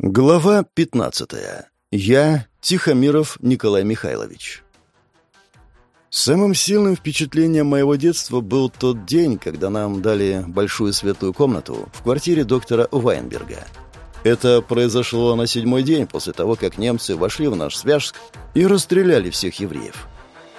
Глава 15. Я Тихомиров Николай Михайлович. Самым сильным впечатлением моего детства был тот день, когда нам дали большую светлую комнату в квартире доктора Вайнберга. Это произошло на седьмой день после того, как немцы вошли в наш Свяжск и расстреляли всех евреев.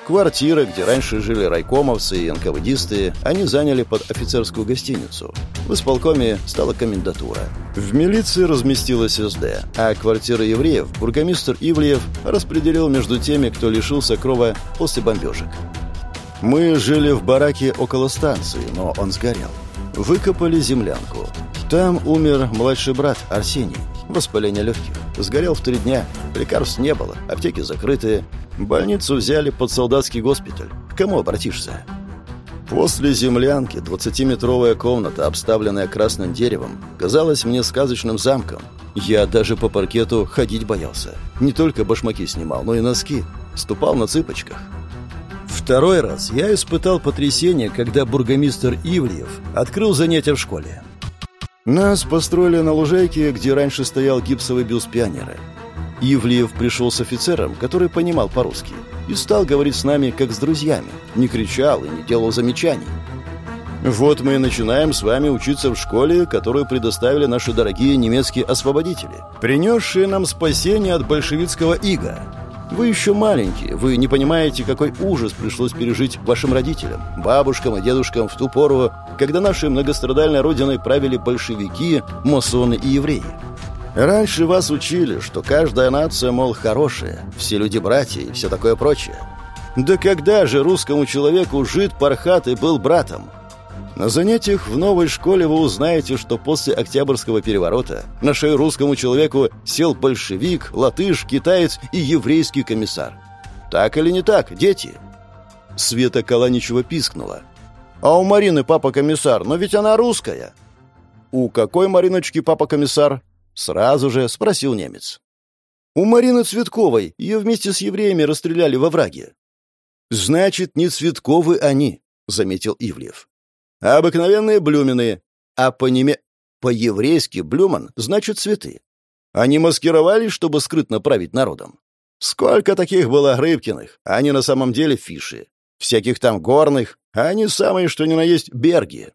Квартира, где раньше жили райкомовцы и НКВДисты, они заняли под офицерскую гостиницу. В исполкоме стала комендатура. В милиции разместилась СД, а квартиры евреев бургомистр Ивлеев распределил между теми, кто лишился крова после бомбежек. Мы жили в бараке около станции, но он сгорел. Выкопали землянку. Там умер младший брат Арсений. Воспаление легких. Сгорел в три дня. Лекарств не было, аптеки закрыты. Больницу взяли под солдатский госпиталь. К кому обратишься? После землянки 20-метровая комната, обставленная красным деревом, казалась мне сказочным замком. Я даже по паркету ходить боялся. Не только башмаки снимал, но и носки. Ступал на цыпочках. Второй раз я испытал потрясение, когда бургомистр Ивлиев открыл занятия в школе. Нас построили на лужайке, где раньше стоял гипсовый бюст пионера. Ивлиев пришел с офицером, который понимал по-русски, и стал говорить с нами, как с друзьями, не кричал и не делал замечаний. Вот мы и начинаем с вами учиться в школе, которую предоставили наши дорогие немецкие освободители, принесшие нам спасение от большевистского ига. Вы еще маленькие, вы не понимаете, какой ужас пришлось пережить вашим родителям, бабушкам и дедушкам в ту пору, когда нашей многострадальной родиной правили большевики, масоны и евреи. Раньше вас учили, что каждая нация, мол, хорошая, все люди братья и все такое прочее. Да когда же русскому человеку жид Пархатый был братом? На занятиях в новой школе вы узнаете, что после Октябрьского переворота на шею русскому человеку сел большевик, латыш, китаец и еврейский комиссар. Так или не так, дети? Света Каланичева пискнула. «А у Марины папа комиссар, но ведь она русская». «У какой Мариночки папа комиссар?» Сразу же спросил немец. «У Марины Цветковой. Ее вместе с евреями расстреляли во враге». «Значит, не Цветковы они», — заметил Ивлев. «А обыкновенные блюмины. А по-неме... По-еврейски блюман значит цветы. Они маскировались, чтобы скрытно править народом. Сколько таких было Рыбкиных, они на самом деле фиши. Всяких там горных, а они самые, что ни на есть, берги».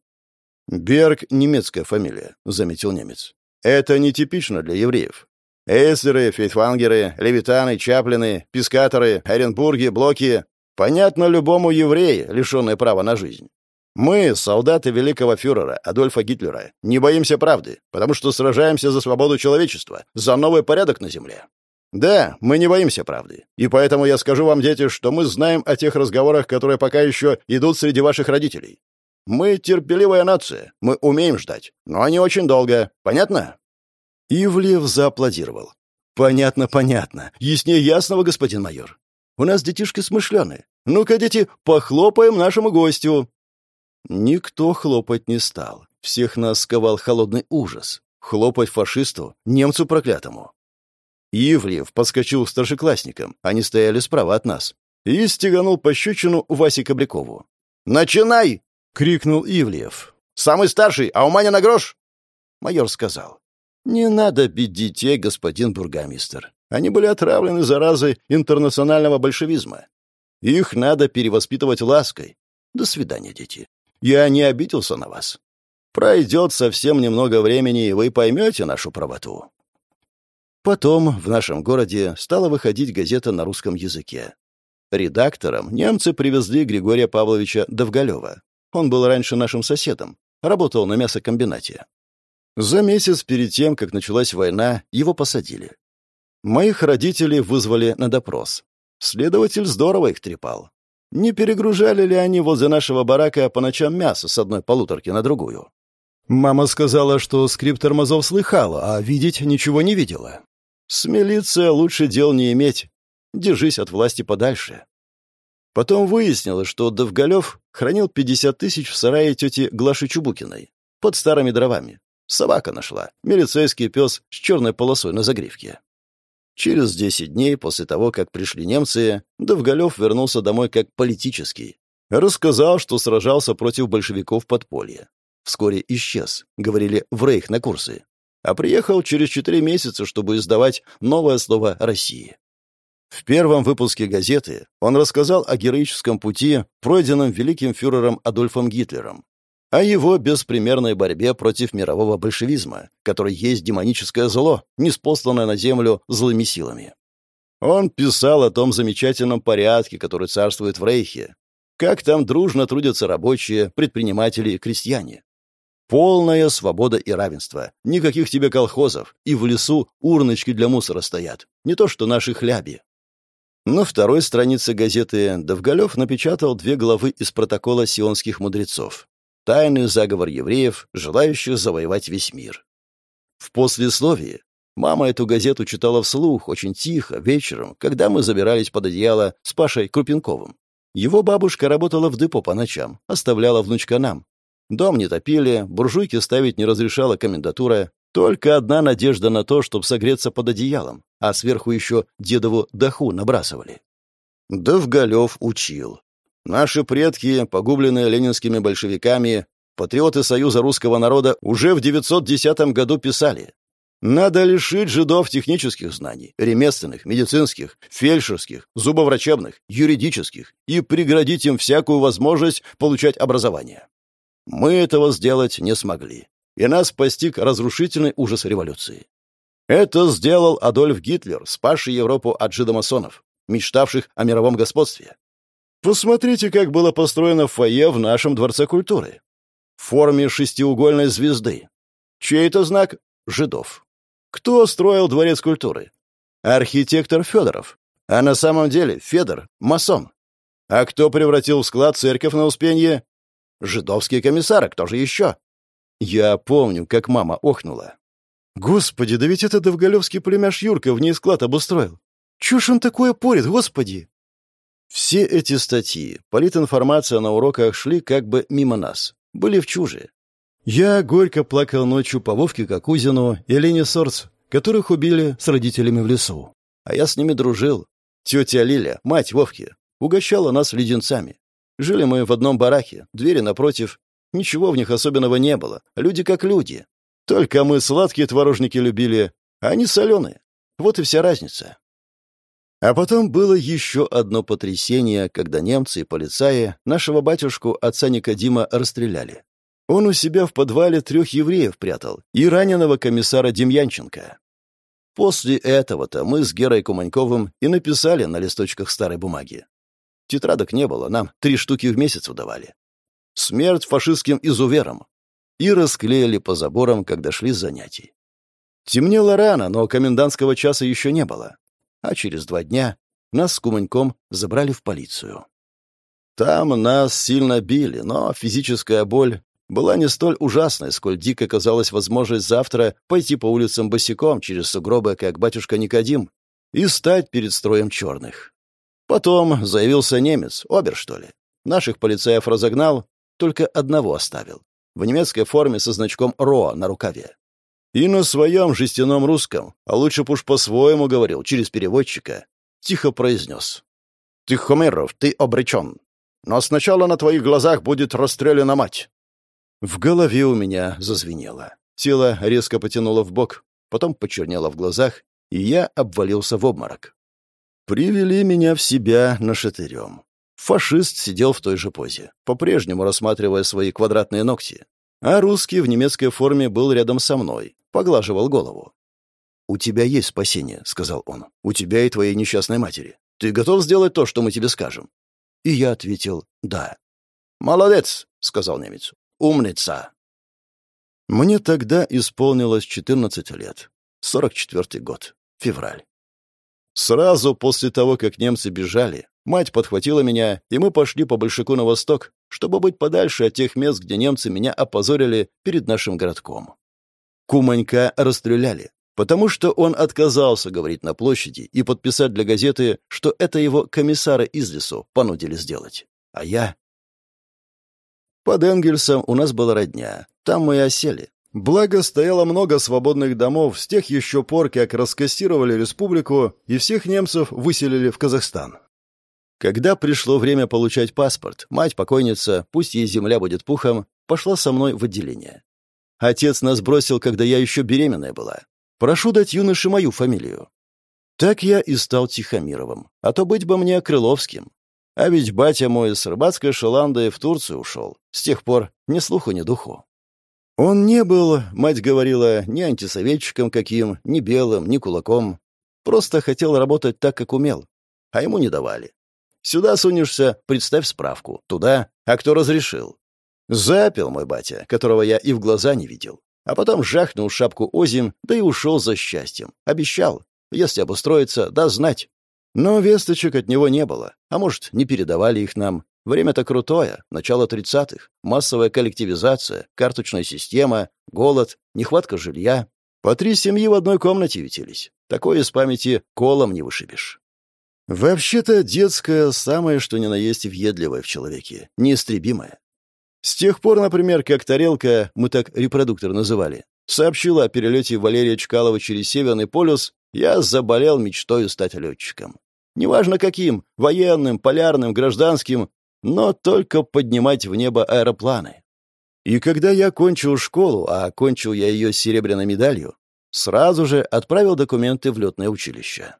«Берг — немецкая фамилия», — заметил немец. Это нетипично для евреев. Эйслеры, фейтфангеры, левитаны, чаплины, пискаторы, оренбурги, блоки — понятно любому еврею, лишенные права на жизнь. Мы, солдаты великого фюрера Адольфа Гитлера, не боимся правды, потому что сражаемся за свободу человечества, за новый порядок на земле. Да, мы не боимся правды. И поэтому я скажу вам, дети, что мы знаем о тех разговорах, которые пока еще идут среди ваших родителей. Мы терпеливая нация, мы умеем ждать, но они очень долго. Понятно?» Ивлев зааплодировал. «Понятно, понятно. Яснее ясного, господин майор. У нас детишки смышленые. Ну-ка, дети, похлопаем нашему гостю». Никто хлопать не стал. Всех нас сковал холодный ужас. Хлопать фашисту, немцу проклятому. Ивлев подскочил к старшеклассникам, они стояли справа от нас, и стеганул пощечину Васе Кобрякову. «Начинай!» — крикнул Ивлев. «Самый старший, а у Маня на грош!» Майор сказал. «Не надо бить детей, господин бургомистр. Они были отравлены заразой интернационального большевизма. Их надо перевоспитывать лаской. До свидания, дети. Я не обиделся на вас. Пройдет совсем немного времени, и вы поймете нашу правоту». Потом в нашем городе стала выходить газета на русском языке. Редактором немцы привезли Григория Павловича Довголева, он был раньше нашим соседом, работал на мясокомбинате. За месяц перед тем, как началась война, его посадили. Моих родителей вызвали на допрос. Следователь здорово их трепал. Не перегружали ли они возле нашего барака по ночам мясо с одной полуторки на другую? Мама сказала, что скрип тормозов слыхала, а видеть ничего не видела. С милицией лучше дел не иметь. Держись от власти подальше. Потом выяснилось, что Довголев хранил 50 тысяч в сарае тети Глаши Чубукиной под старыми дровами. Собака нашла. Милицейский пес с черной полосой на загривке. Через 10 дней после того, как пришли немцы, Довголев вернулся домой как политический. Рассказал, что сражался против большевиков подполье. Вскоре исчез, говорили, в рейх на курсы. а приехал через четыре месяца, чтобы издавать новое слово России. В первом выпуске газеты он рассказал о героическом пути, пройденном великим фюрером Адольфом Гитлером, о его беспримерной борьбе против мирового большевизма, который есть демоническое зло, неспосланное на землю злыми силами. Он писал о том замечательном порядке, который царствует в Рейхе, как там дружно трудятся рабочие, предприниматели и крестьяне. Полная свобода и равенство. Никаких тебе колхозов. И в лесу урночки для мусора стоят. Не то что наши хляби. На второй странице газеты Довголев напечатал две главы из протокола сионских мудрецов. Тайный заговор евреев, желающих завоевать весь мир. В послесловии мама эту газету читала вслух, очень тихо, вечером, когда мы забирались под одеяло с Пашей Крупенковым. Его бабушка работала в депо по ночам, оставляла внучка нам, Дом не топили, буржуйки ставить не разрешала комендатура. Только одна надежда на то, чтобы согреться под одеялом, а сверху еще дедову даху набрасывали. Довголев учил. Наши предки, погубленные ленинскими большевиками, патриоты Союза русского народа, уже в 910 году писали надо лишить жидов технических знаний, ремесленных, медицинских, фельдшерских, зубоврачебных, юридических и преградить им всякую возможность получать образование. Мы этого сделать не смогли, и нас постиг разрушительный ужас революции. Это сделал Адольф Гитлер, спасший Европу от жидомасонов, мечтавших о мировом господстве. Посмотрите, как было построено фойе в нашем Дворце культуры. В форме шестиугольной звезды. Чей это знак? Жидов. Кто строил Дворец культуры? Архитектор Федоров. А на самом деле Федор — масон. А кто превратил в склад церковь на Успенье? Жидовские комиссары, кто же еще? Я помню, как мама охнула. Господи, да ведь это довголевский племяш Юрка в ней склад обустроил. Чушь он такое порит, господи! Все эти статьи, политинформация на уроках шли как бы мимо нас, были в чуже. Я горько плакал ночью по Вовке Кокузину и Лене Сорц, которых убили с родителями в лесу. А я с ними дружил. Тетя Лиля, мать Вовки, угощала нас леденцами. Жили мы в одном бараке, двери напротив. Ничего в них особенного не было. Люди как люди. Только мы сладкие творожники любили, а они соленые. Вот и вся разница. А потом было еще одно потрясение, когда немцы и полицаи нашего батюшку, отца Никодима, расстреляли. Он у себя в подвале трех евреев прятал и раненого комиссара Демьянченко. После этого-то мы с Герой Куманьковым и написали на листочках старой бумаги. Тетрадок не было, нам три штуки в месяц удавали. Смерть фашистским изуверам. И расклеили по заборам, когда шли занятий. Темнело рано, но комендантского часа еще не было. А через два дня нас с Куманьком забрали в полицию. Там нас сильно били, но физическая боль была не столь ужасной, сколь дико казалась возможность завтра пойти по улицам босиком через сугробы, как батюшка Никодим, и стать перед строем черных. Потом заявился немец, обер, что ли. Наших полицаев разогнал, только одного оставил. В немецкой форме со значком «РО» на рукаве. И на своем жестяном русском, а лучше б уж по-своему говорил, через переводчика, тихо произнес. «Ты, Хомеров, ты обречен. Но сначала на твоих глазах будет расстреляна мать». В голове у меня зазвенело. Тело резко потянуло в бок, потом почернело в глазах, и я обвалился в обморок. Привели меня в себя нашатырем. Фашист сидел в той же позе, по-прежнему рассматривая свои квадратные ногти. А русский в немецкой форме был рядом со мной, поглаживал голову. «У тебя есть спасение», — сказал он. «У тебя и твоей несчастной матери. Ты готов сделать то, что мы тебе скажем?» И я ответил «да». «Молодец», — сказал немец. «Умница». Мне тогда исполнилось 14 лет. 44 год. Февраль. Сразу после того, как немцы бежали, мать подхватила меня, и мы пошли по Большаку на восток, чтобы быть подальше от тех мест, где немцы меня опозорили перед нашим городком. Куманька расстреляли, потому что он отказался говорить на площади и подписать для газеты, что это его комиссары из лесу понудили сделать. А я... Под Энгельсом у нас была родня. Там мы и осели. Благо, стояло много свободных домов с тех еще пор, как раскассировали республику и всех немцев выселили в Казахстан. Когда пришло время получать паспорт, мать-покойница, пусть ей земля будет пухом, пошла со мной в отделение. Отец нас бросил, когда я еще беременная была. Прошу дать юноше мою фамилию». Так я и стал Тихомировым, а то быть бы мне Крыловским. А ведь батя мой с рыбацкой шаландой в Турцию ушел. С тех пор ни слуху, ни духу. Он не был, мать говорила, ни антисоветчиком каким, ни белым, ни кулаком. Просто хотел работать так, как умел. А ему не давали. Сюда сунешься, представь справку. Туда, а кто разрешил? Запил мой батя, которого я и в глаза не видел. А потом жахнул шапку озим, да и ушел за счастьем. Обещал, если обустроиться, да знать. Но весточек от него не было. А может, не передавали их нам. Время-то крутое, начало тридцатых. Массовая коллективизация, карточная система, голод, нехватка жилья. По три семьи в одной комнате ютились. Такое из памяти колом не вышибешь. Вообще-то детское самое, что ни на есть въедливое в человеке, неистребимое. С тех пор, например, как тарелка, мы так репродуктор называли, сообщила о перелете Валерия Чкалова через Северный полюс, я заболел мечтой стать летчиком. Неважно каким, военным, полярным, гражданским, но только поднимать в небо аэропланы. И когда я кончил школу, а окончил я ее серебряной медалью, сразу же отправил документы в летное училище.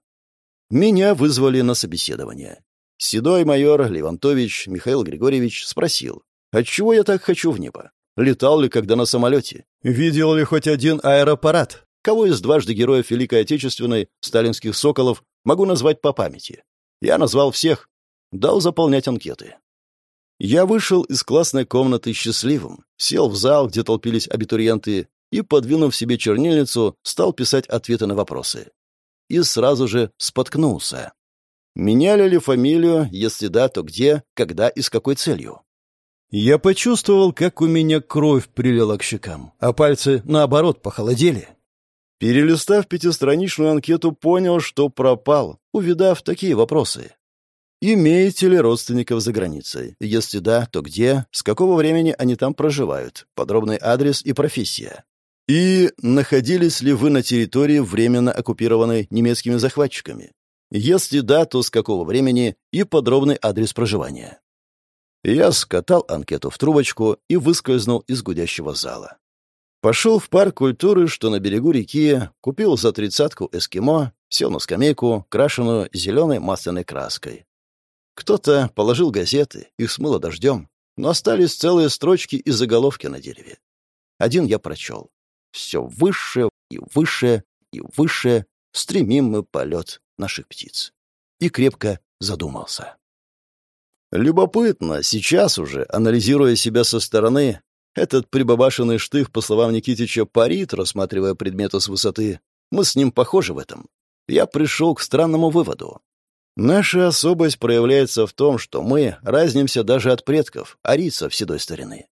Меня вызвали на собеседование. Седой майор Левантович Михаил Григорьевич спросил, Отчего я так хочу в небо? Летал ли когда на самолете? Видел ли хоть один аэроаппарат? Кого из дважды героев Великой Отечественной, сталинских «Соколов», могу назвать по памяти? Я назвал всех. Дал заполнять анкеты. Я вышел из классной комнаты счастливым, сел в зал, где толпились абитуриенты, и, подвинув себе чернильницу, стал писать ответы на вопросы. И сразу же споткнулся. Меняли ли фамилию? Если да, то где, когда и с какой целью? Я почувствовал, как у меня кровь прилила к щекам, а пальцы, наоборот, похолодели. Перелистав пятистраничную анкету, понял, что пропал, увидав такие вопросы. Имеете ли родственников за границей? Если да, то где, с какого времени они там проживают, подробный адрес и профессия? И находились ли вы на территории, временно оккупированной немецкими захватчиками? Если да, то с какого времени и подробный адрес проживания? Я скатал анкету в трубочку и выскользнул из гудящего зала. Пошел в парк культуры, что на берегу реки, купил за тридцатку эскимо, сел на скамейку, крашеную зеленой масляной краской. Кто-то положил газеты, их смыло дождем, но остались целые строчки и заголовки на дереве. Один я прочел. Все выше и выше и выше стремим мы полет наших птиц. И крепко задумался. Любопытно, сейчас уже, анализируя себя со стороны, этот прибабашенный штых, по словам Никитича, парит, рассматривая предметы с высоты. Мы с ним похожи в этом. Я пришел к странному выводу. Наша особость проявляется в том, что мы разнимся даже от предков, арийцев седой старины.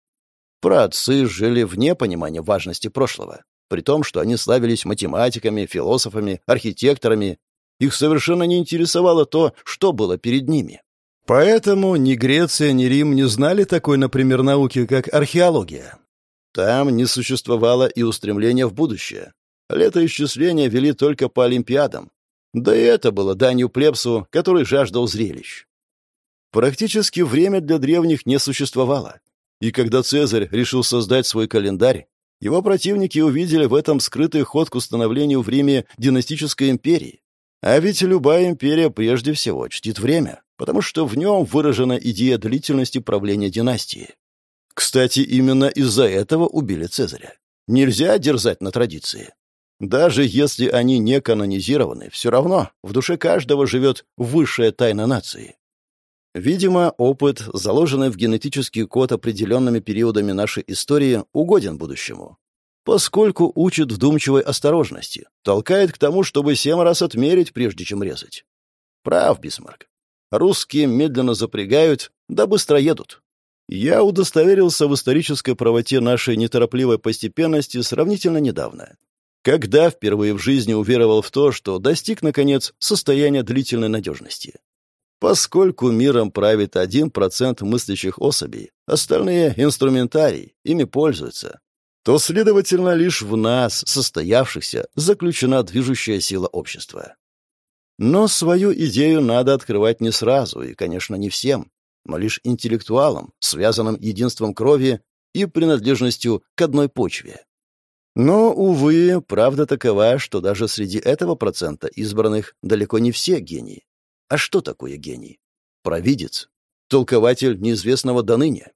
Праотцы жили вне понимания важности прошлого, при том, что они славились математиками, философами, архитекторами. Их совершенно не интересовало то, что было перед ними. Поэтому ни Греция, ни Рим не знали такой, например, науки, как археология. Там не существовало и устремления в будущее. Летоисчисления вели только по Олимпиадам. Да и это было данью плебсу, который жаждал зрелищ. Практически время для древних не существовало. И когда Цезарь решил создать свой календарь, его противники увидели в этом скрытый ход к установлению в Риме династической империи. А ведь любая империя прежде всего чтит время потому что в нем выражена идея длительности правления династии. Кстати, именно из-за этого убили Цезаря. Нельзя дерзать на традиции. Даже если они не канонизированы, все равно в душе каждого живет высшая тайна нации. Видимо, опыт, заложенный в генетический код определенными периодами нашей истории, угоден будущему. Поскольку учит вдумчивой осторожности, толкает к тому, чтобы семь раз отмерить, прежде чем резать. Прав, Бисмарк. Русские медленно запрягают, да быстро едут. Я удостоверился в исторической правоте нашей неторопливой постепенности сравнительно недавно. Когда впервые в жизни уверовал в то, что достиг, наконец, состояния длительной надежности. Поскольку миром правит один процент мыслящих особей, остальные — инструментарий, ими пользуются, то, следовательно, лишь в нас, состоявшихся, заключена движущая сила общества. Но свою идею надо открывать не сразу, и, конечно, не всем, но лишь интеллектуалам, связанным единством крови и принадлежностью к одной почве. Но, увы, правда такова, что даже среди этого процента избранных далеко не все гении. А что такое гений? Провидец, толкователь неизвестного до ныне.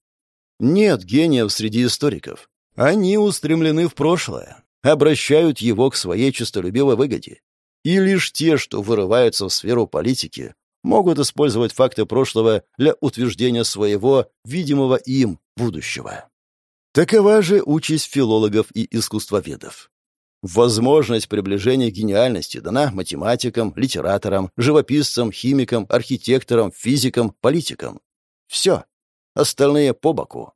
Нет гениев среди историков. Они устремлены в прошлое, обращают его к своей честолюбивой выгоде. И лишь те, что вырываются в сферу политики, могут использовать факты прошлого для утверждения своего, видимого им, будущего. Такова же участь филологов и искусствоведов. Возможность приближения гениальности дана математикам, литераторам, живописцам, химикам, архитекторам, физикам, политикам. Все. Остальные по боку.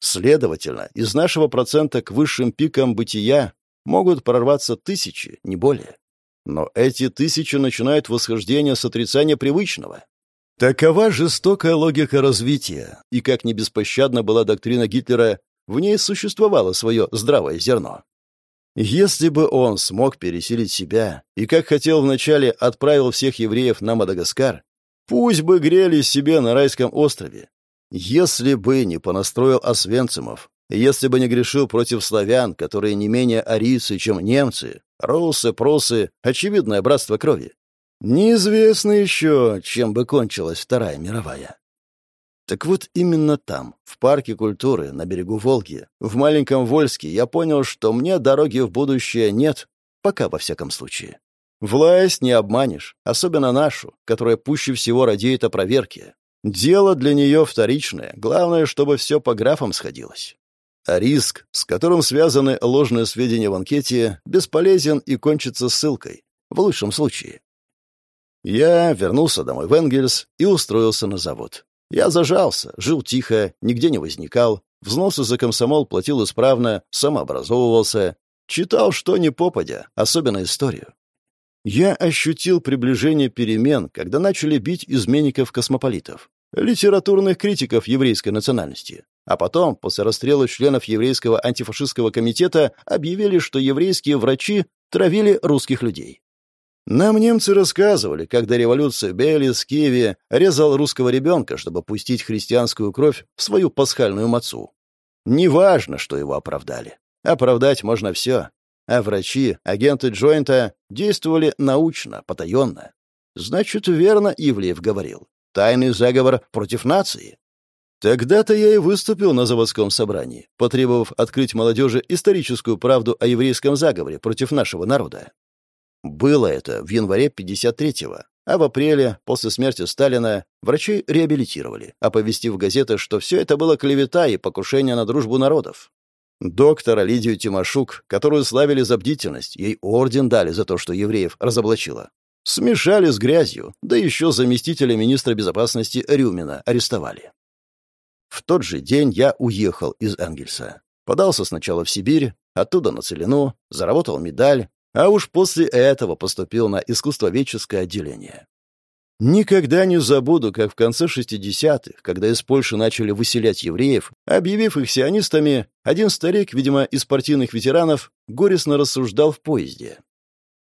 Следовательно, из нашего процента к высшим пикам бытия могут прорваться тысячи, не более. Но эти тысячи начинают восхождение с отрицания привычного. Такова жестокая логика развития, и как не беспощадна была доктрина Гитлера в ней существовало свое здравое зерно. Если бы он смог пересилить себя и, как хотел вначале, отправил всех евреев на Мадагаскар, пусть бы грелись себе на райском острове. Если бы не понастроил освенцимов, если бы не грешил против славян, которые не менее арийцы, чем немцы, русы, прусы, очевидное братство крови, неизвестно еще, чем бы кончилась Вторая мировая. Так вот именно там, в парке культуры, на берегу Волги, в маленьком Вольске, я понял, что мне дороги в будущее нет, пока во всяком случае. Власть не обманешь, особенно нашу, которая пуще всего радеет о проверке. Дело для нее вторичное, главное, чтобы все по графам сходилось. А риск, с которым связаны ложные сведения в анкете, бесполезен и кончится ссылкой, в лучшем случае. Я вернулся домой в Энгельс и устроился на завод. Я зажался, жил тихо, нигде не возникал, взносы за комсомол платил исправно, самообразовывался, читал что ни попадя, особенно историю. Я ощутил приближение перемен, когда начали бить изменников-космополитов, литературных критиков еврейской национальности. А потом, после расстрела членов еврейского антифашистского комитета, объявили, что еврейские врачи травили русских людей. Нам немцы рассказывали, как до революции Беллис Киеве резал русского ребенка, чтобы пустить христианскую кровь в свою пасхальную мацу. Неважно, что его оправдали. Оправдать можно все. А врачи, агенты Джойнта действовали научно, потаенно. Значит, верно Ивлеев говорил. Тайный заговор против нации. Тогда-то я и выступил на заводском собрании, потребовав открыть молодежи историческую правду о еврейском заговоре против нашего народа. Было это в январе 53-го, а в апреле, после смерти Сталина, врачи реабилитировали, оповестив в газетах, что все это было клевета и покушение на дружбу народов. Доктора Лидию Тимошук, которую славили за бдительность, ей орден дали за то, что евреев разоблачила. Смешали с грязью, да еще заместителя министра безопасности Рюмина арестовали. В тот же день я уехал из Энгельса. Подался сначала в Сибирь, оттуда на Целину, заработал медаль, а уж после этого поступил на искусствоведческое отделение. Никогда не забуду, как в конце 60-х, когда из Польши начали выселять евреев, объявив их сионистами, один старик, видимо, из партийных ветеранов, горестно рассуждал в поезде.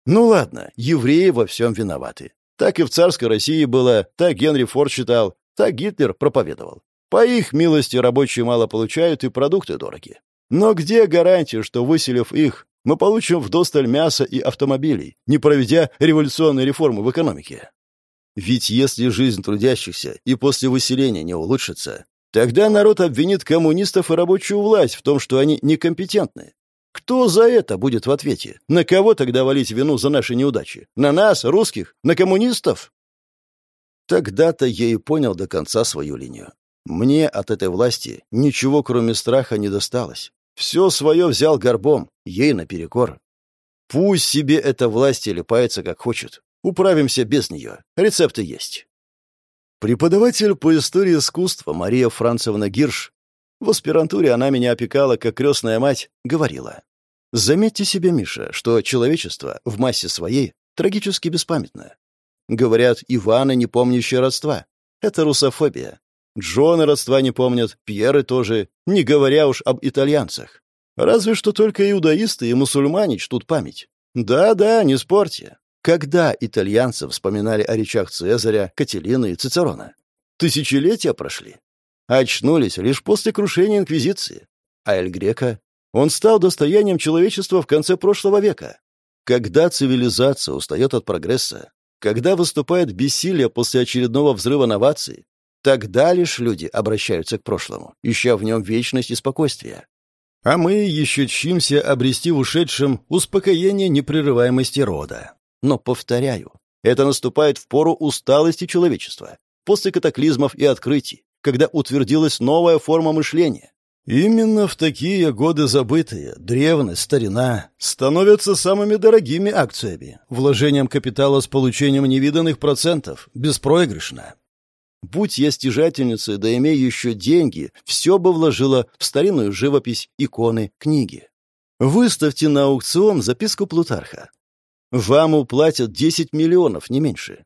Ну ладно, евреи во всем виноваты. Так и в царской России было, так Генри Форд считал, так Гитлер проповедовал. По их милости рабочие мало получают и продукты дороги. Но где гарантия, что, выселив их, мы получим вдосталь мяса и автомобилей, не проведя революционные реформы в экономике. Ведь если жизнь трудящихся и после выселения не улучшится, тогда народ обвинит коммунистов и рабочую власть в том, что они некомпетентны. Кто за это будет в ответе? На кого тогда валить вину за наши неудачи? На нас, русских? На коммунистов? Тогда-то я и понял до конца свою линию. Мне от этой власти ничего, кроме страха, не досталось. Все свое взял горбом, ей наперекор. Пусть себе эта власть липается как хочет. Управимся без нее. Рецепты есть. Преподаватель по истории искусства Мария Францевна Гирш, в аспирантуре она меня опекала как крестная мать, говорила. Заметьте себе, Миша, что человечество в массе своей трагически беспамятно. Говорят, Иваны, не помнящие родства. Это русофобия. Джоны родства не помнят, Пьеры тоже, не говоря уж об итальянцах. Разве что только иудаисты и мусульмане чтут память. Да-да, не спорьте. Когда итальянцы вспоминали о речах Цезаря, Кателины и Цицерона? Тысячелетия прошли. Очнулись лишь после крушения Инквизиции. А Эль Грека? Он стал достоянием человечества в конце прошлого века. Когда цивилизация устает от прогресса, когда выступает бессилие после очередного взрыва новаций, тогда лишь люди обращаются к прошлому, ища в нем вечность и спокойствие. А мы еще чимся обрести в ушедшем успокоение непрерываемости рода. Но, повторяю, это наступает в пору усталости человечества, после катаклизмов и открытий, когда утвердилась новая форма мышления, Именно в такие годы забытые, древность, старина становятся самыми дорогими акциями, вложением капитала с получением невиданных процентов, беспроигрышно. Будь я стяжательницей, да имея еще деньги, все бы вложила в старинную живопись, иконы, книги. Выставьте на аукцион записку Плутарха. Вам уплатят 10 миллионов, не меньше.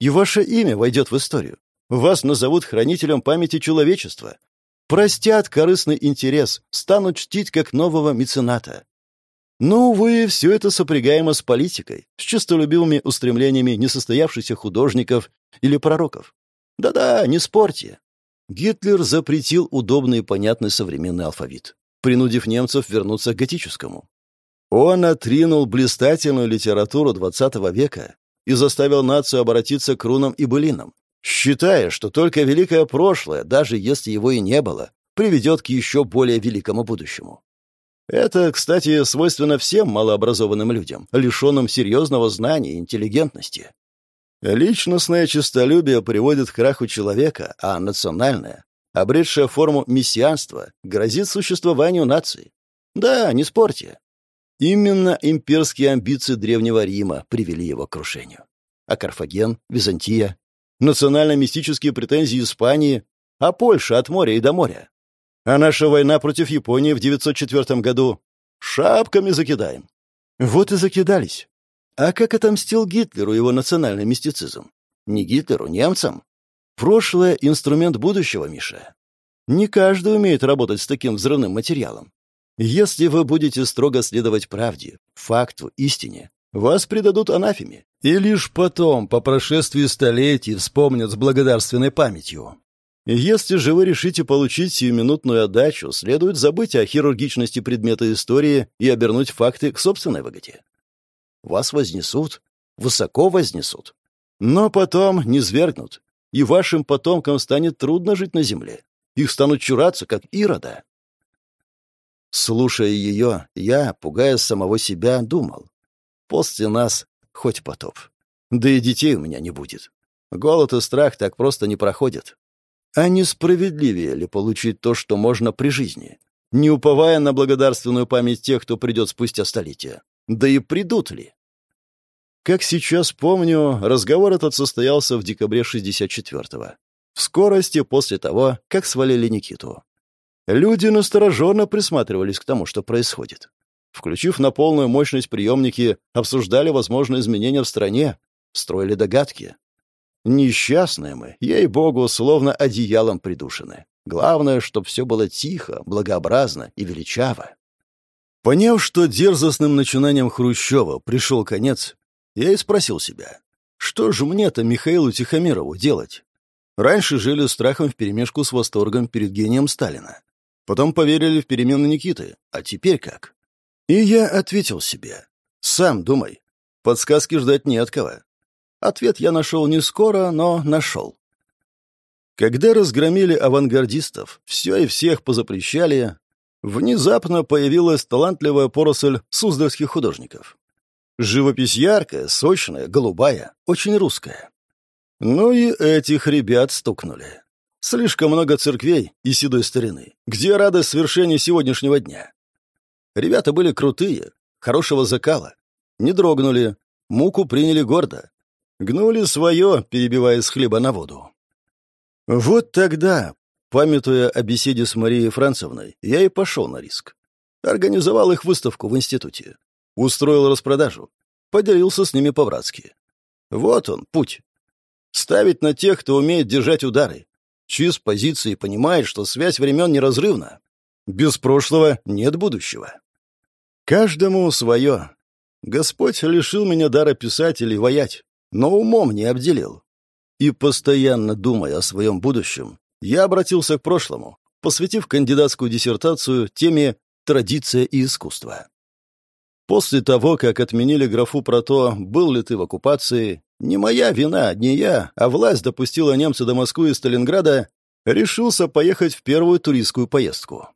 И ваше имя войдет в историю. Вас назовут хранителем памяти человечества, Простят корыстный интерес, станут чтить как нового мецената. Но, увы, все это сопрягаемо с политикой, с честолюбивыми устремлениями несостоявшихся художников или пророков. Да-да, не спорьте. Гитлер запретил удобный и понятный современный алфавит, принудив немцев вернуться к готическому. Он отринул блистательную литературу XX века и заставил нацию обратиться к рунам и былинам, считая, что только великое прошлое, даже если его и не было, приведет к еще более великому будущему. Это, кстати, свойственно всем малообразованным людям, лишенным серьезного знания и интеллигентности. Личностное честолюбие приводит к краху человека, а национальное, обретшее форму мессианства, грозит существованию нации. Да, не спорьте. Именно имперские амбиции Древнего Рима привели его к крушению. А Карфаген, Византия, национально-мистические претензии Испании, а Польша от моря и до моря. А наша война против Японии в 904 году шапками закидаем. Вот и закидались. А как отомстил Гитлеру его национальный мистицизм? Не Гитлеру, немцам. Прошлое — инструмент будущего, Миша. Не каждый умеет работать с таким взрывным материалом. Если вы будете строго следовать правде, факту, истине, вас предадут анафеме, и лишь потом, по прошествии столетий, вспомнят с благодарственной памятью. Если же вы решите получить сиюминутную отдачу, следует забыть о хирургичности предмета истории и обернуть факты к собственной выгоде. Вас вознесут, высоко вознесут, но потом не свергнут, и вашим потомкам станет трудно жить на земле. Их станут чураться, как Ирода. Слушая ее, я, пугая самого себя, думал, После нас хоть потоп. Да и детей у меня не будет. Голод и страх так просто не проходят. А несправедливее ли получить то, что можно при жизни, не уповая на благодарственную память тех, кто придет спустя столетия? Да и придут ли? Как сейчас помню, разговор этот состоялся в декабре 64-го. В скорости после того, как свалили Никиту. Люди настороженно присматривались к тому, что происходит. Включив на полную мощность приемники, обсуждали возможные изменения в стране, строили догадки. Несчастные мы, ей-богу, словно одеялом придушены. Главное, чтобы все было тихо, благообразно и величаво. Поняв, что дерзостным начинанием Хрущева пришел конец, я и спросил себя, что же мне-то Михаилу Тихомирову делать? Раньше жили страхом вперемешку с восторгом перед гением Сталина. Потом поверили в перемены Никиты. А теперь как? И я ответил себе. «Сам думай. Подсказки ждать не от кого». Ответ я нашел не скоро, но нашел. Когда разгромили авангардистов, все и всех позапрещали, внезапно появилась талантливая поросль суздальских художников. Живопись яркая, сочная, голубая, очень русская. Ну и этих ребят стукнули. Слишком много церквей и седой старины. Где радость свершения сегодняшнего дня? Ребята были крутые, хорошего закала. Не дрогнули, муку приняли гордо. Гнули свое, перебивая с хлеба на воду. Вот тогда, памятуя о беседе с Марией Францевной, я и пошел на риск. Организовал их выставку в институте. Устроил распродажу. Поделился с ними по-братски. Вот он, путь. Ставить на тех, кто умеет держать удары. Чьи с позиции понимает, что связь времен неразрывна. Без прошлого нет будущего. Каждому свое. Господь лишил меня дара писать или воять, но умом не обделил. И постоянно думая о своем будущем, я обратился к прошлому, посвятив кандидатскую диссертацию теме традиция и искусство. После того, как отменили графу про то, был ли ты в оккупации, не моя вина, не я, а власть допустила немца до Москвы и Сталинграда, решился поехать в первую туристскую поездку.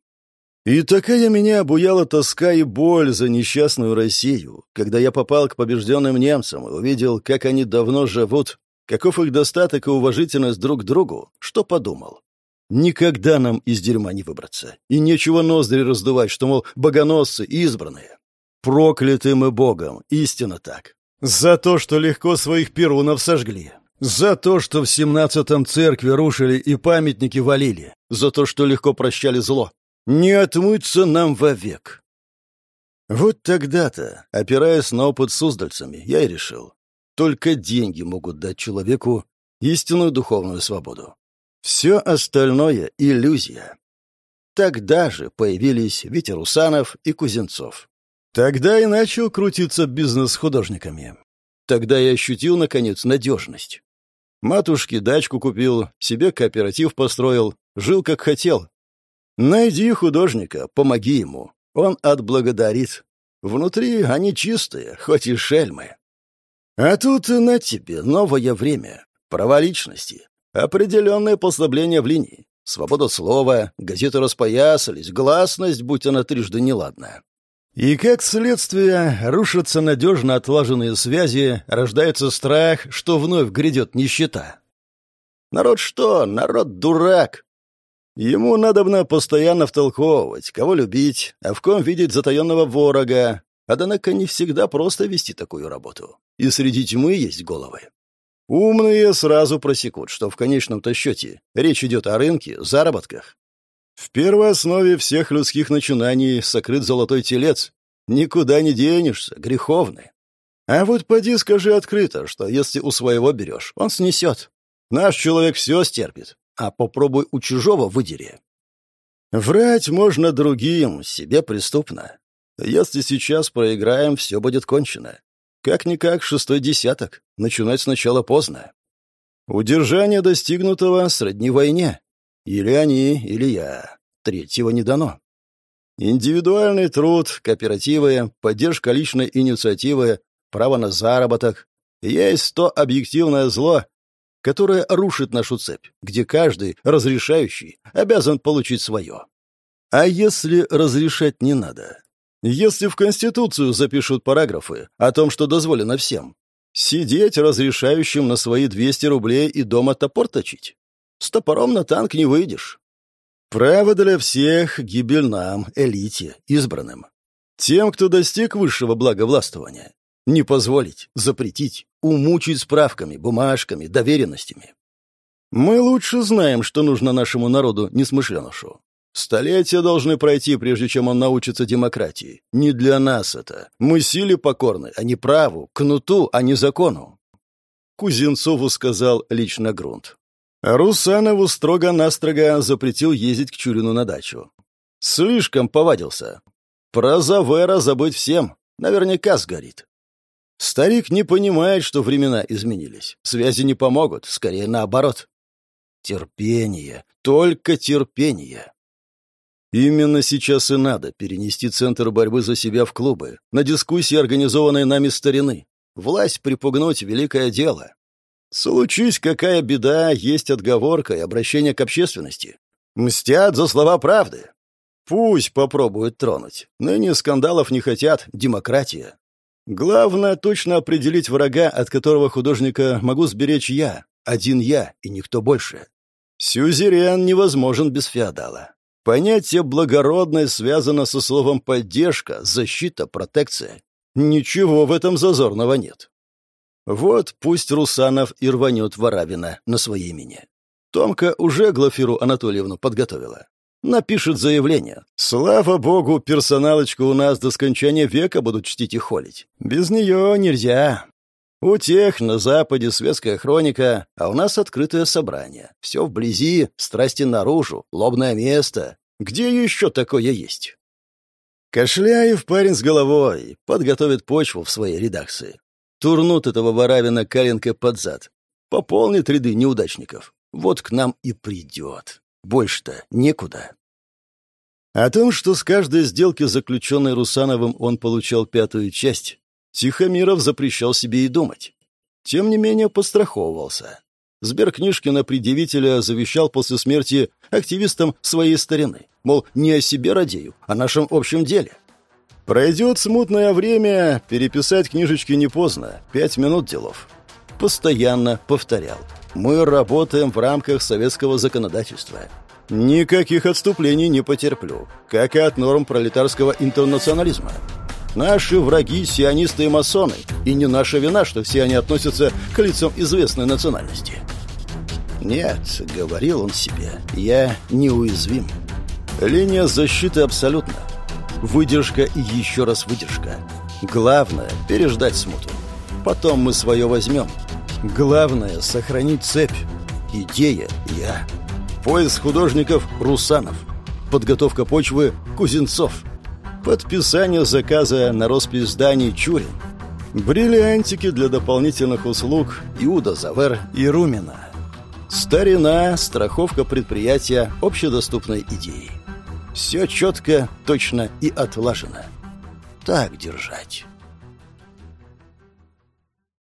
И такая меня обуяла тоска и боль за несчастную Россию, когда я попал к побежденным немцам и увидел, как они давно живут, каков их достаток и уважительность друг к другу, что подумал. Никогда нам из дерьма не выбраться. И нечего ноздри раздувать, что, мол, богоносцы избранные. Прокляты мы Богом, истинно так. За то, что легко своих перунов сожгли. За то, что в семнадцатом церкви рушили и памятники валили. За то, что легко прощали зло. Не отмыться нам вовек. Вот тогда-то, опираясь на опыт с уздальцами, я и решил. Только деньги могут дать человеку истинную духовную свободу. Все остальное — иллюзия. Тогда же появились Витя Русанов и Кузенцов. Тогда и начал крутиться бизнес с художниками. Тогда я ощутил, наконец, надежность. Матушке дачку купил, себе кооператив построил, жил как хотел. Найди художника, помоги ему. Он отблагодарит. Внутри они чистые, хоть и шельмы. А тут на тебе новое время, права личности, определенное послабление в линии, свобода слова, газеты распоясались, гласность, будь она трижды неладна. И как следствие, рушатся надежно отлаженные связи, рождается страх, что вновь грядет нищета. Народ что? Народ дурак. Ему надобно постоянно втолковывать, кого любить, а в ком видеть затаенного ворога. Однако не всегда просто вести такую работу. И среди тьмы есть головы. Умные сразу просекут, что в конечном-то счете речь идет о рынке, заработках. В первой основе всех людских начинаний сокрыт золотой телец. Никуда не денешься, греховный. А вот поди скажи открыто, что если у своего берешь, он снесет. Наш человек все стерпит, а попробуй у чужого выдери. Врать можно другим, себе преступно. Если сейчас проиграем, все будет кончено. Как-никак шестой десяток. Начинать сначала поздно. Удержание достигнутого сродни войне. Или они, или я. Третьего не дано. Индивидуальный труд, кооперативы, поддержка личной инициативы, право на заработок. Есть то объективное зло, которое рушит нашу цепь, где каждый, разрешающий, обязан получить свое. А если разрешать не надо? Если в Конституцию запишут параграфы о том, что дозволено всем, сидеть разрешающим на свои 200 рублей и дома топор точить? С топором на танк не выйдешь. Право для всех, гибель нам, элите, избранным. Тем, кто достиг высшего благовластвования. Не позволить, запретить, умучить справками, бумажками, доверенностями. Мы лучше знаем, что нужно нашему народу несмышленышу. Столетия должны пройти, прежде чем он научится демократии. Не для нас это. Мы силе покорны, а не праву, кнуту, а не закону. Кузенцову сказал лично Грунт. Русанову строго-настрого запретил ездить к Чурину на дачу. Слишком повадился. Про Завера забыть всем. Наверняка сгорит. Старик не понимает, что времена изменились. Связи не помогут, скорее наоборот. Терпение, только терпение. Именно сейчас и надо перенести центр борьбы за себя в клубы, на дискуссии, организованной нами старины. Власть припугнуть — великое дело. Случись какая беда, есть отговорка и обращение к общественности. Мстят за слова правды. Пусть попробуют тронуть. Ныне скандалов не хотят, демократия. Главное точно определить врага, от которого художника могу сберечь я, один я и никто больше. Сюзерен невозможен без феодала. Понятие «благородное» связано со словом «поддержка», «защита», «протекция». Ничего в этом зазорного нет. Вот пусть Русанов и рванет Воравина на свое имени. Томка уже Глафиру Анатольевну подготовила. Напишет заявление. Слава богу, персоналочку у нас до скончания века будут чтить и холить. Без нее нельзя. У тех на Западе светская хроника, а у нас открытое собрание. Все вблизи, страсти наружу, лобное место. Где еще такое есть? Кашляев парень с головой, подготовит почву в своей редакции. Турнут этого Воравина Каленко под зад. Пополнит ряды неудачников. Вот к нам и придет. Больше-то некуда. О том, что с каждой сделки, заключенной Русановым, он получал пятую часть, Тихомиров запрещал себе и думать. Тем не менее, постраховывался. Сберкнижки на предъявителя завещал после смерти активистам своей старины. Мол, не о себе радею, а о нашем общем деле. Пройдет смутное время, переписать книжечки не поздно, пять минут делов. Постоянно повторял. Мы работаем в рамках советского законодательства. Никаких отступлений не потерплю, как и от норм пролетарского интернационализма. Наши враги – сионисты и масоны, и не наша вина, что все они относятся к лицам известной национальности. «Нет», — говорил он себе, — «я неуязвим». Линия защиты абсолютна. Выдержка и еще раз выдержка. Главное — переждать смуту. Потом мы свое возьмем. Главное — сохранить цепь. Идея — я. Поиск художников — Русанов. Подготовка почвы — Кузенцов. Подписание заказа на роспись зданий Чурин. Бриллиантики для дополнительных услуг Иуда Завер и Румина. Старина, страховка предприятия общедоступной идеи. Все четко, точно и отлажено. Так держать.